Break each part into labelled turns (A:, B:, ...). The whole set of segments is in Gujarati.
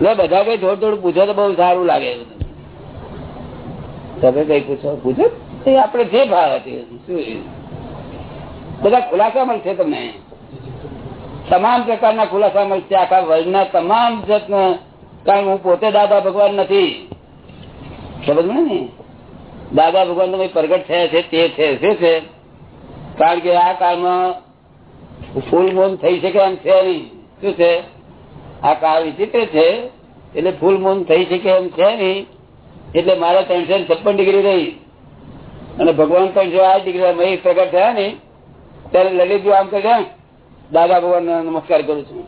A: બધા કઈ થોડું થોડું પૂછો તો બહુ સારું લાગે. તમે કઈ પૂછો? પૂછો? આપડે જે ભાવ બધા ખુલાસા મળશે તમને? તમામ પ્રકારના ખુલાસા મળશે આખા વર્લ્ડના તમામ જાતના, કારણ હું પોતે દાદા ભગવાન નથી. સમજ ને દાદા ભગવાન પ્રગટ થયા છે, તે છે, શું છે? કારણ કે આ કાળમાં ફૂલ મોન થઈ શકે એમ છે નહીં. શું છે? આ કાળ વિચિત્ર છે, એટલે ફૂલ મૂન થઈ શકે એમ છે નહીં. એટલે મારે ત્રણસો છપ્પન ડિગ્રી રહી. અને ભગવાન ત્રણસો આ ડિગ્રી પ્રગટ થયા ને, ત્યારે લલિતજી આમ કહે દાદા ભગવાન નમસ્કાર કરું છું.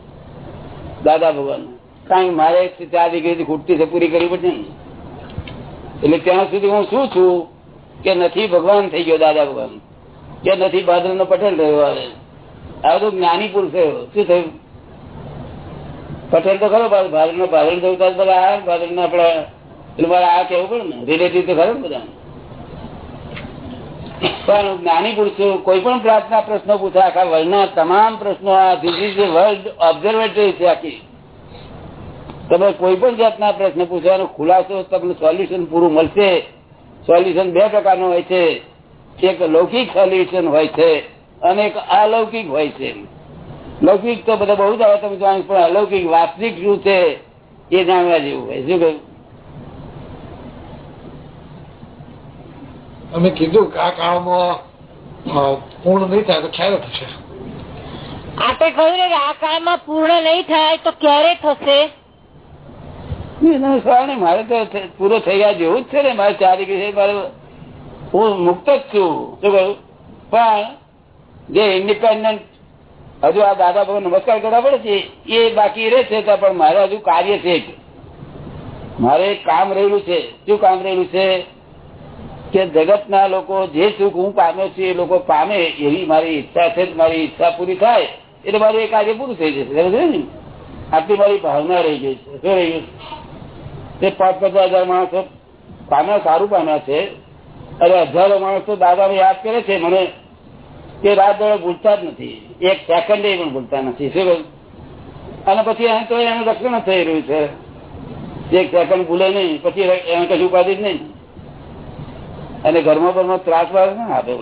A: દાદા ભગવાન કારણ મારે ચાર ડિગ્રી ખૂટતી છે, પૂરી કરવી પડશે એટલે ત્યાં સુધી હું શું છું? કે નથી ભગવાન થઈ ગયો દાદા ભગવાન. કે નથી ભાદર નો પટેલ રહ્યો આવે આ બધું જ્ઞાની પુરુષ શું થયું? પટેલ તો ખરો ભાદર નો ભાદર આ ભાદર ને આપડે આ કેવું પડે ને? રિલેટિવ તો ખરો બધા પણ જ્ઞાની પુરુષો કોઈ પણ પ્રાર્થના પ્રશ્નો પૂછે, આખા વર્લ્ડના તમામ પ્રશ્નો, આ ધીસ ઇઝ વર્લ્ડ ઓબ્ઝર્વેટરી છે આખી. તમે કોઈ પણ જાતના પ્રશ્ન પૂછવાનો ખુલાસો તમને સોલ્યુશન પૂરું મળશે. સોલ્યુશન બે પ્રકારનું હોય છે. એક લૌકિક સોલ્યુશન હોય છે અને એક અલૌકિક હોય છે. લૌકિક તો બધા બહુ જ આવે તમે જાણો પણ અલૌકિક વાસ્તવિક શું છે એ જાણવા જેવું હોય. શું કહ્યું?
B: અમે કીધું કે આ કાળમાં પૂર્ણ નહીં થાય તો ક્યારે થશે?
C: આપણે કહ્યું ને કે આ કાળમાં પૂર્ણ નહીં થાય તો ક્યારે થશે?
A: મારે તો પૂરો થઈ ગયા જેવું જ છે ને મારે ચાર ડિગ્રી મારે હું મુક્ત જ છું. શું કહ્યું? પણ જે ઇન્ડિપેન્ડન્ટ હજુ આ દાદા ભગવાન નમસ્કાર કરવા પડે છે, એ બાકી રહે છે પણ મારે હજુ કાર્ય છે મારે કામ રહેલું છે. શું કામ રહેલું છે? કે જગત ના લોકો જે સુખ હું પામ્યો છું, એ લોકો પામે એવી મારી ઈચ્છા છે મારી ઈચ્છા પૂરી થાય, એટલે મારું એ કાર્ય પૂરું થઈ જશે. ને? આટલી મારી ભાવના રહી ગઈ છે. શું રહી ગયું? તે પાંચ પચાસ હજાર માણસો પામ્યા, સારું પામ્યા છે. અરે હજારો માણસો દાદાને યાદ કરે છે. મને તે રાત દોડે ભૂલતા જ નથી. એક સેકન્ડ પણ ભૂલતા નથી. શું અને પછી એને તો એનું રક્ષણ થઈ રહ્યું છે. એક સેકન્ડ ભૂલે નહીં, પછી એને કશું ઉપાધિ જ નહીં. અને ઘરમાં ઘરમાં ત્રાસ વાર ના આપે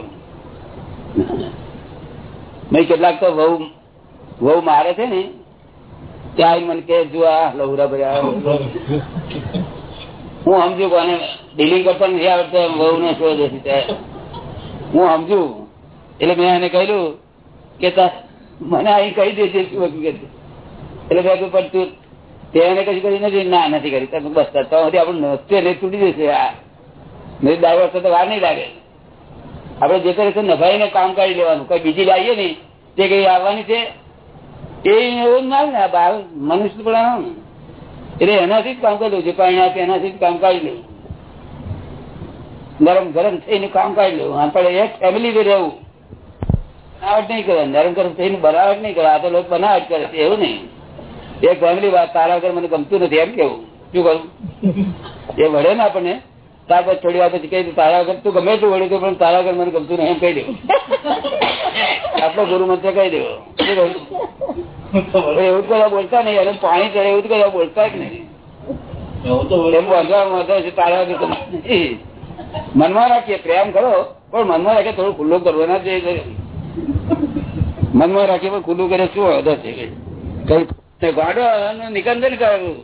A: મેં કેટલાક તો વહુ વહુ મારે છે ને, ત્યાં મને કે જો આ લવરા ભર્યા હું સમજુ કોને, ડીલિંગ કરતા નથી આવડતો વહુ ને શોધ હું સમજુ. એટલે મેં એને કહ્યું કે મને અહીં કહી દેજે શું હકીકત એટલે મેં પણ તું તેને કશું કરી નથી. ના, નથી કરી. બસ, તો આપણું નૃત્ય તૂટી જશે નહીં ડાયવર તો વાર નહીં લાગે. આપડે જે કરે નભાઈ ને કામ કાઢી લેવાનું. કઈ બીજી લાવીએ ને તે કઈ આવવાની છે? એ એવું ના ને મનુષ્ય પણ એટલે એનાથી જ કામ કરી લેવું. છે પાણી એનાથી જ કામ કાઢી લેવું. ગરમ ગરમ થઈને કામ કાઢી લેવું. આપણે એક ફેમિલી રહેવું. બનાવટ નહીં કરે નરમ ગરમ થઈને બનાવટ નહીં કરે આ તો લોકો બનાવટ કરે છે એવું નહીં. એક ફેમિલી વાત તારા વગર મને ગમતું નથી એમ કેવું? શું કરું એ વળે ને આપણને ત્યાર પછી થોડી વાર પછી કહી તારા વગર તું ગમે તું વળી પણ તારા વગર મને ગમતું નહીં એમ કહી દેવું આટલો ગુરુ મંત્ર કહી દેવો. એવું કદાચ બોલતા નહીં અને પાણી ચડે એવું કદાચ બોલતા જ નહીં. મનમાં રાખીએ પ્રેમ કરો પણ મનમાં રાખીએ થોડું ખુલ્લું કરવાના છે મનમાં રાખી પણ ખુલ્લું કરે શું વાંધો છે કઈ ગાડો નિકંદન કરવું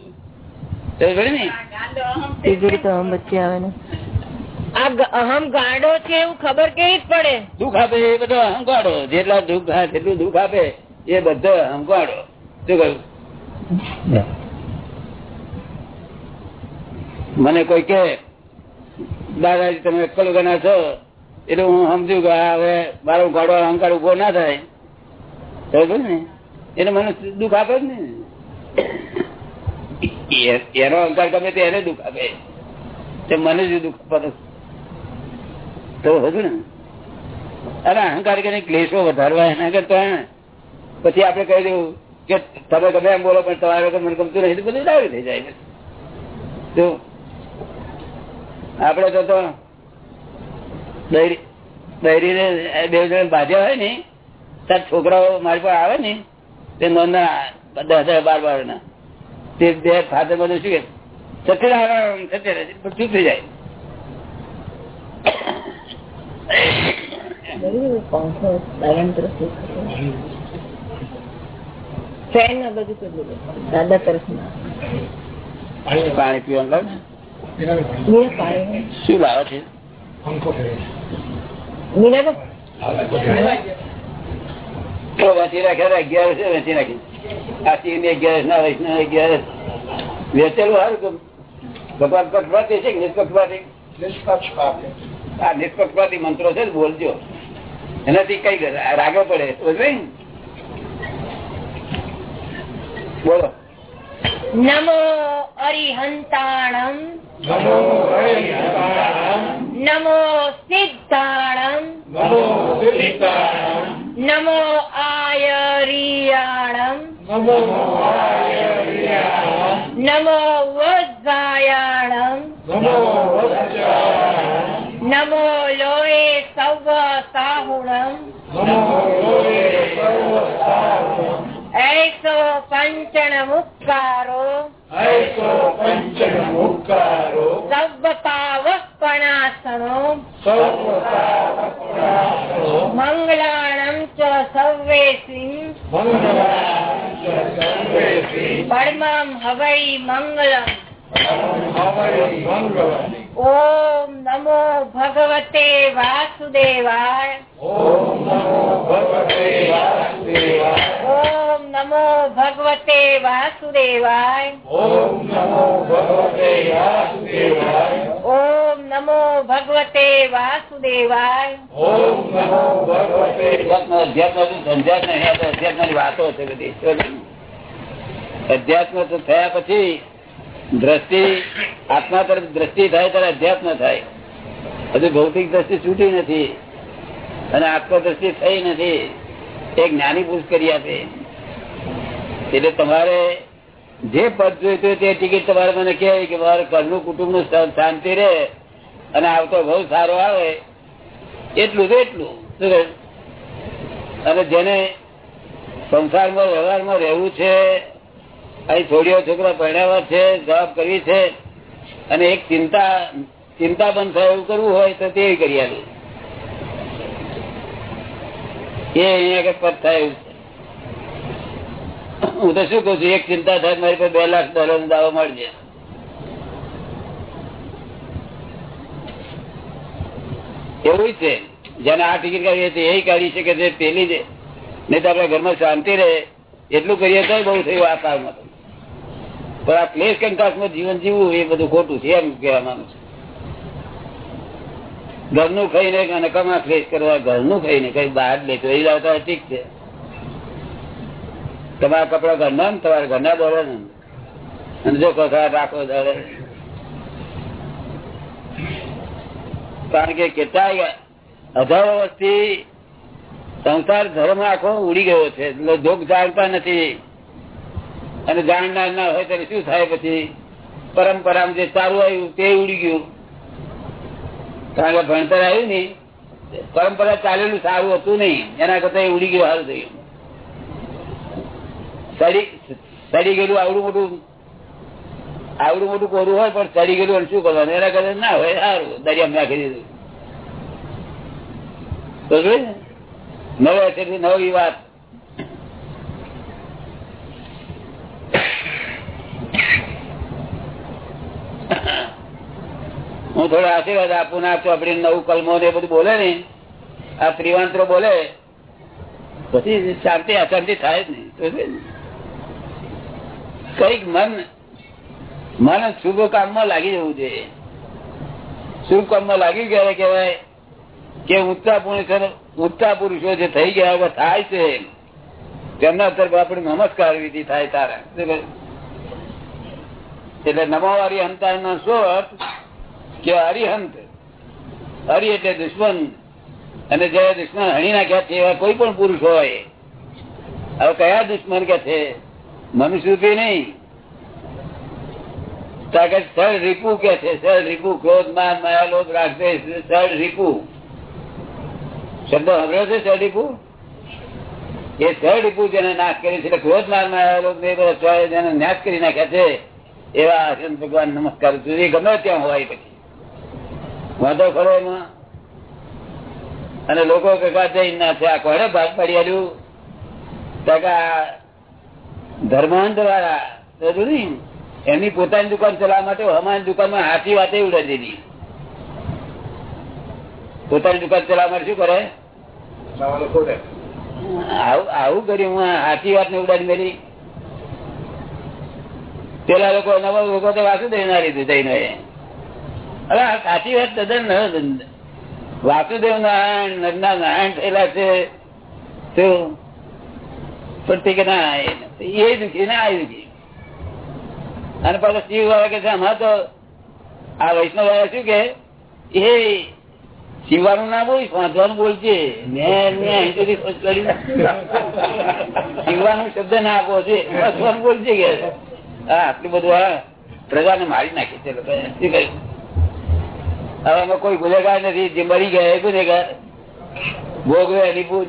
C: અહમ ગાડો છે એવું ખબર કેવી પડે?
A: દુઃખ આપે એ બધો અહંકાડો જેટલા દુઃખ થાય દુઃખ આપે એ બધો અહંકાડો શું કહ્યું? મને કોઈ કે દાદાજી તમે એકલું ગણા છો એટલે હું સમજુ કે હવે મારો ગાડો અહંકાર ઊભો ના થાય. ને? એટલે મને દુઃખ આપે ને. એનો અહંકાર ગમે તે એને દુઃખ આપે. તે મને જ દુઃખ તો હતું ને? અરે અહંકાર કે ક્લેશો વધારવા એના કરતા પછી આપડે કહી દેવું કે તમે ગમે એમ બોલો, પણ તમારે વગર મને ગમતું નથી બધું ડાવી થઈ જાય તો આપડે તો તો દૈરી ને બે જણ ભાજ્યા હોય ને તાર છોકરાઓ મારી પાસે આવે ને તે નોંધના દસ હજાર બાર બાર ના તે બે ફાધર બધું શું કે સત્યનારાયણ સત્યનારાયણ ચૂપ થઈ જાય. પાણી પીવાનું લાવ ને.
C: પાણી.
A: શું લાવે છે? વાંચી રાખ્યા અગિયારસ વેચી નાખી આ સિંહની અગિયારસ ના વૈષ્ણવ અગિયાર વેચેલું સારું ભગવાન પક્ષપાતી છે કે નિષ્પક્ષપાતી?
B: નિષ્પક્ષપાત.
A: આ નિષ્પક્ષપાતી મંત્રો છે ને બોલજો. એનાથી કઈ રાગે પડે. ને? બોલો.
C: નમો અરિહંતાણમ.
B: નમો હરિહંતાણમ
C: નમો સિદ્ધાણમ.
B: નમો સિદ્ધાણમ.
C: નમો व्यायाणम्
B: नमो वज्रायाणम् नमो
C: लोये सौव साहुणम्
B: ऐसो
C: पञ्चणमुक्कारो ऐसो पञ्चणमुक्कारो
B: सव्वपावः पणासनो सव्वपा
C: પરમમ હવૈ મંગલમ ઓમ નમો ભગવતે વાસુદેવાય ઓમ નમો ભગવતે વાસુદેવાય
B: ઓમ નમો ભગવતે વાસુદેવાય
C: ઓમ નમો ભગવતે વાસુદેવાય
B: નમો ભગવતે
A: અધ્યાત્મ થયા પછી દ્રષ્ટિ આત્મા તરફ દ્રષ્ટિ થાય ત્યારે અધ્યાત્મ થાય. હજુ ભૌતિક દ્રષ્ટિ છૂટી નથી અને આત્મદ્રષ્ટિ થઈ નથી એ જ્ઞાની પુરુષ કરી આપે. એટલે તમારે જે પદ જોઈતું તે ટિકિટ તમારે મને કહેવાય કે મારે ઘરનું કુટુંબનું શાંતિ રહે. અને આવતો બહુ સારો આવે, એટલું તો એટલું? અને જેને સંસારમાં વ્યવહારમાં રહેવું છે, અહીં છોડીઓ છોકરા પરણાવવા છે, જવાબ કરવી છે, અને એક ચિંતા ચિંતા બંધ થાય એવું કરવું હોય તો તે કરી આલું. એ અહીંયા આગળ પદ થાય એવું હું તો શું કઉ છું, એક ચિંતા થાય મારી પાસે બે લાખ ડોલર દાવો મળશે એવું જ છે. જેને આ ટિકિટ કાઢી હતી એ કાઢી શકે છે, પેલી છે નહીં તો આપણા ઘરમાં શાંતિ રહે. એટલું કરીએ તો બહુ થયું આ કાળમાં. પણ આ ક્લેશ કંકાસમાં જીવન જીવવું એ બધું ખોટું છે એમ કહેવા માંગુ છું. ઘરનું ખાઈને અને કમા ક્લેશ કરવા, ઘરનું ખાઈને કઈ બહાર લેતો એ લાવતા ઠીક છે. તમારા કપડા ઘરના ને, તમારા ઘરના બોલે ને. અને જો કસાટ રાખો દાડે. કારણ કે કેટલાય હજારો વર્ષથી સંસાર ધર્મ આખો ઉડી ગયો છે. લોક જાણતા નથી. અને જાણનાર ના હોય ત્યારે શું થાય પછી? પરંપરા જે સારું આવ્યું તે ઉડી ગયું. કારણ કે ભણતર આવ્યું નઈ પરંપરા ચાલેલું સારું હતું નહીં. એના કરતા ઉડી ગયું સારું થયું. સડી સડી ગયેલું આવડું મોટું આવડું મોટું કોરું હોય પણ ચડી ગયેલું અને શું કરવાનું? એના કરે ના હોય, સારું. દરિયામાં નાખી દીધું? નવે નવી વાત. હું થોડો આશીર્વાદ આપું ના આપતો આપડે નવું કલમો ને બધું બોલે ને, આ ત્રિવાંતરો બોલે, પછી શાંતિ, અશાંતિ થાય જ નહીં. કંઈક મન મન શુભ કામમાં લાગી જવું જોઈએ શુભ કામમાં લાગી ગયા કેવાય કે ઊંચા પુરુષો ઊંચા પુરુષો જે થઈ ગયા થાય છે તેમના તરફ આપણે નમસ્કાર વિધિ થાય તારા. એટલે નમાવારી હંતા કે હરિહંત. હરિ એટલે દુશ્મન. અને જે દુશ્મન હણી નાખ્યા છે, એવા કોઈ પણ પુરુષ હોય. હવે કયા દુશ્મન કે છે? મનુષ્ય નહીં. સળ રીપુ કે છે? સળ રીપુ, ક્રોધ, માન, માયા, લોભ રાખશે સળ રીપુ. શબ્દ સાંભળ્યો છે સળ રીપુ? એ થર્ડ રીપુ જેને નાશ કરી છે ક્રોધ મારમાં જેને નાશ કરી નાખ્યા છે, એવા હરિહંસ ભગવાન નમસ્કાર સુધી ગમે ત્યાં હોય પછી. વાંધો ખરો એમાં? અને લોકો કગા જઈ ના છે, આ કોને ભાગ પાડી ધર્માંત વાળા તો જોયું ને? એમની પોતાની દુકાન ચલાવવા માટે અમારી દુકાનમાં હાથી વાતે ઉડાડી દીધી. પોતાની દુકાન ચલાવવા માટે શું કરે? આવું કર્યું. હું હાથી વાત ને ઉડાડી મેલી. પેલા લોકો નવા લોકો તો વાસુદેવ ના લીધું જઈને. હવે સાચી વાત તદ્દન વાસુદેવ નારાયણ નરના નારાયણ થયેલા છે? પણ તે કે ના એ દુખી ના એ દુખી. અને પાછા શિવ વાળા કે છે તો આ વૈષ્ણવ વાળા શું કે? એ શિવાનું ના બોલ વાંધવાનું બોલજે શિવાનું શબ્દ ના આપો છે વાંધવાનું બોલજે કે? હા, આટલું બધું આ પ્રજાને મારી નાખી છે હવે અમે કોઈ ગુનેગાર નથી, જે મરી ગયા, એ ગુનેગાર. ભોગવે એની ભૂલ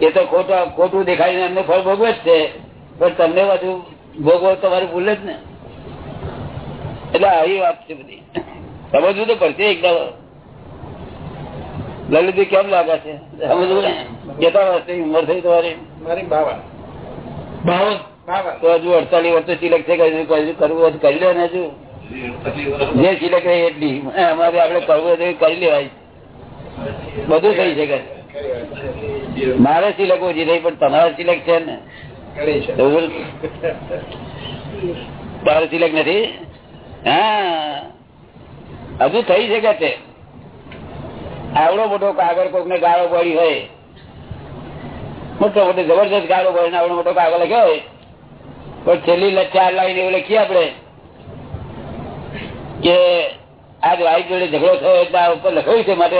A: એ તો ખોટું ખોટું દેખાડીને એમને ફળ ભોગવે જ છે, પણ તમને બધું ભોગવો તમારી ભૂલે જ ને. એટલે આવી વાત છે બધી. સમજવું તો પડશે એકદમ લલિત કેમ લાગે છે? સમજવું ને? કેટલા વર્ષની ઉંમર થઈ તમારી.
B: મારી બાવા બાવન? બાવન.
A: તો હજુ અડતાલીસ વર્ષ સિલેક્ટ કઈ કરવું હોય કરી લે ને હજુ. જે સિલેક્ટ રહી એટલી અમારે આપડે કરવું હોય કરી લેવાય. બધું થઈ શકે. મારે સિલેક્ટ ઓછી થઈ પણ તમારે સિલેક્ટ છે ને. તારે સિલેક્ટ નથી? હા. હજુ થઈ શકે છે. આવડો મોટો કાગળ કોક ને ગાળો પડી હોય. મોટો મોટો જબરદસ્ત ગાળો પડે આવડો મોટો કાગળ લખ્યો હોય. પણ છેલ્લી ચાર લાઈન એવું લખીએ આપડે કે આજ વાઈફ જોડે ઝઘડો થયો એટલે આ ઉપર લખાયું છે માટે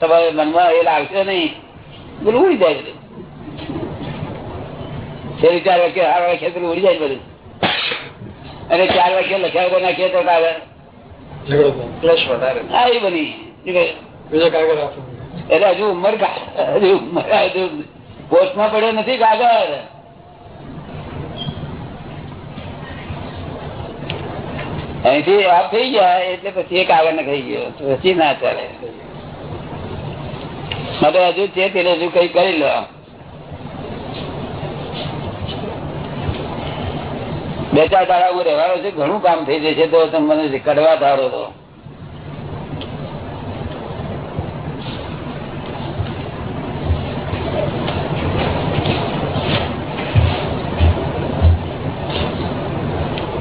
A: તમારે મનમાં એ લાગશે નહીં. બોલું, ઉડી જાય છેલ્લી ચાર વાક્ય આ વાક્ય પેલું ઉડી જાય બધું. અને ચાર વાક્ય લખ્યા વગર નાખીએ તો કાગળ એટલે હજુ ઉંમર હજુ ઉંમર હજુ પોસ્ટમાં પડ્યો નથી કાગળ. અહીંથી આપ થઈ ગયા એટલે પછી એક આગળ ખાઈ ગયો. પછી ના ચાલે. માટે હજુ છે તેને હજુ કઈ કરી લો. બે ચાર દાડા હું રહેવાનો છે, ઘણું કામ થઈ જશે તો તમે મને કડવા ધારો તો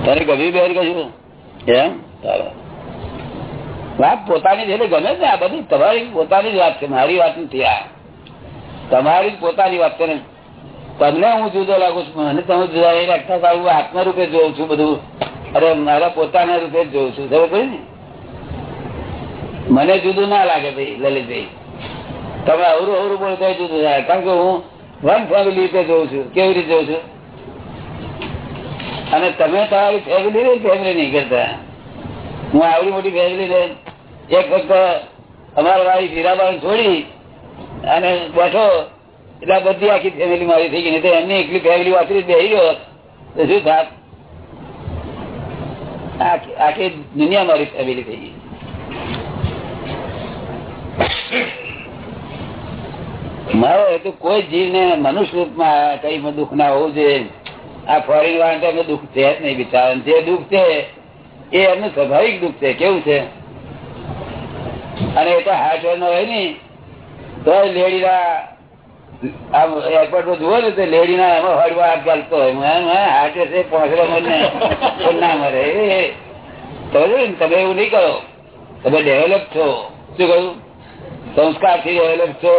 A: તારે ગભી બેર કશું? એમ? વાત પોતાની એટલે ગમે ને આ બધી તમારી પોતાની જ વાત છે, મારી વાત નથી આ. તમારી પોતાની વાત છે ને. તમને હું જુદો લાગુ છું અને તમે જુદા એ રાખતા સારું આત્મા રૂપે જોઉં છું બધું. અરે, મારા પોતાના રૂપે જ જોઉં છું. ખબર ને? મને જુદું ના લાગે ભાઈ, લલિતભાઈ. તમે અવરું અવરું બોલો તો જુદું થાય કારણ કે હું વન ફેમિલી રીતે જોઉં છું. કેવી રીતે જોઉં છું? અને તમે તમારી ફેમિલી ને ફેમિલી નહીં કરતા. હું આવડી મોટી ફેમિલી ને એક વખત અમારા વાળી હીરાબાઈ છોડી અને બેઠો એટલે આ બધી આખી ફેમિલી મારી થઈ ગઈ. નહીં એમની એકલી ફેમિલી વાપરી બેસી ગયો તો શું થાત? આખી દુનિયા મારી ફેમિલી થઈ ગઈ. મારો હેતુ કોઈ જીવને મનુષ્ય રૂપમાં કઈ દુઃખ ના હોવું જોઈએ. આ ફોરેન વાળા દુઃખ છે જ નહીં બિચારા જે દુઃખ છે એ એમનું સ્વાભાવિક દુઃખ છે. કેવું છે? અને એ તો હાર્ડવેર નો હોય ને તો લેડી ના આમ એરપોર્ટ પર જુઓ ને લેડી ના એમાં હળવા હાથ ચાલતો હાર્ટ પહોંચરો મને ના મરે. ને તમે એવું નહીં કરો. તમે ડેવલપ છો. શું કહ્યું? સંસ્કારથી ડેવલપ છો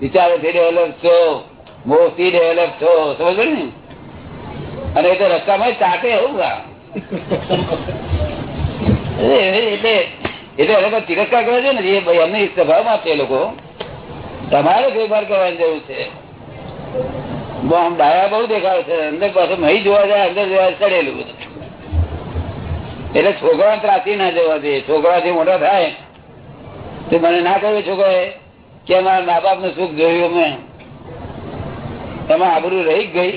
A: વિચારો થી ડેવલપ છો મોહથી ડેવલપ છો. સમજો ને? અને એ તો રસ્તામાં ચાટે એવું એટલે એટલે લોકો તિરસ્કાર કરે છે ને, એ ભાઈ, એમની સ્વભાવમાં છે લોકો. તમારે ફેરફાર કરવાની જરૂર છે. ડાયા બહુ દેખાય છે. અંદર પાછું નહીં જોવા જાય, અંદર જોવા ચડેલું બધું. એટલે છોકરા ત્રાસી ના જવા દે. છોકરાથી મોટા થાય. તે મને ના કહ્યું છોકરાએ કે મારા મા બાપનું સુખ જોયું મેં એમાં આબરું રહી જ ગઈ?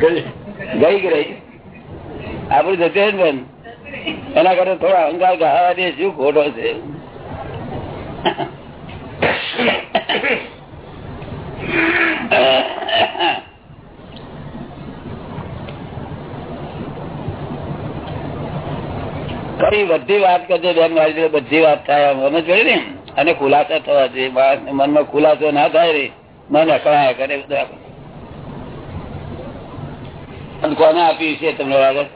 B: ગઈ
A: ગઈ રહી? આબરું જશે જ બેન? એના કરતા થોડા અહંકાર ગહાવા દે શું ખોટો છે? કઈ બધી વાત કરજો, બેન મારી બધી વાત થાય મને સમજ ને? અને ખુલાસા થવા જોઈએ. મનમાં ખુલાસો ના થાય રે. મન અકળાયા કરે બધા અને કોને આપ્યું છે તમને આગળ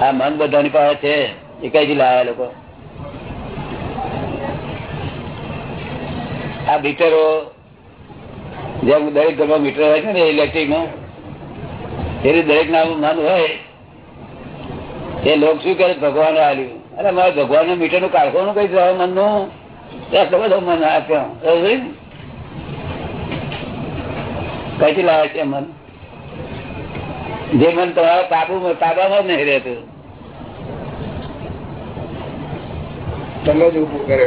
A: આ મન બધાની પાસે છે. એ કઈથી લાવ્યા લોકો? આ મીટરો, જેમ દરેક ઘરમાં મીટર હોય છે ને ઇલેક્ટ્રિકનું, એ દરેક નામ મન હોય, એ લોક શું કરે? ભગવાન આવ્યું અરે મારે ભગવાન મીટરનું કાઢવાનું કઈ જવા મનનું એટલો બધો મન આપ્યો. કઈથી લાવે છે મન? જે મન તમારા કાબુ કાબામાં જ નહીં રહેતું.
B: તમે જ ઉભું કરે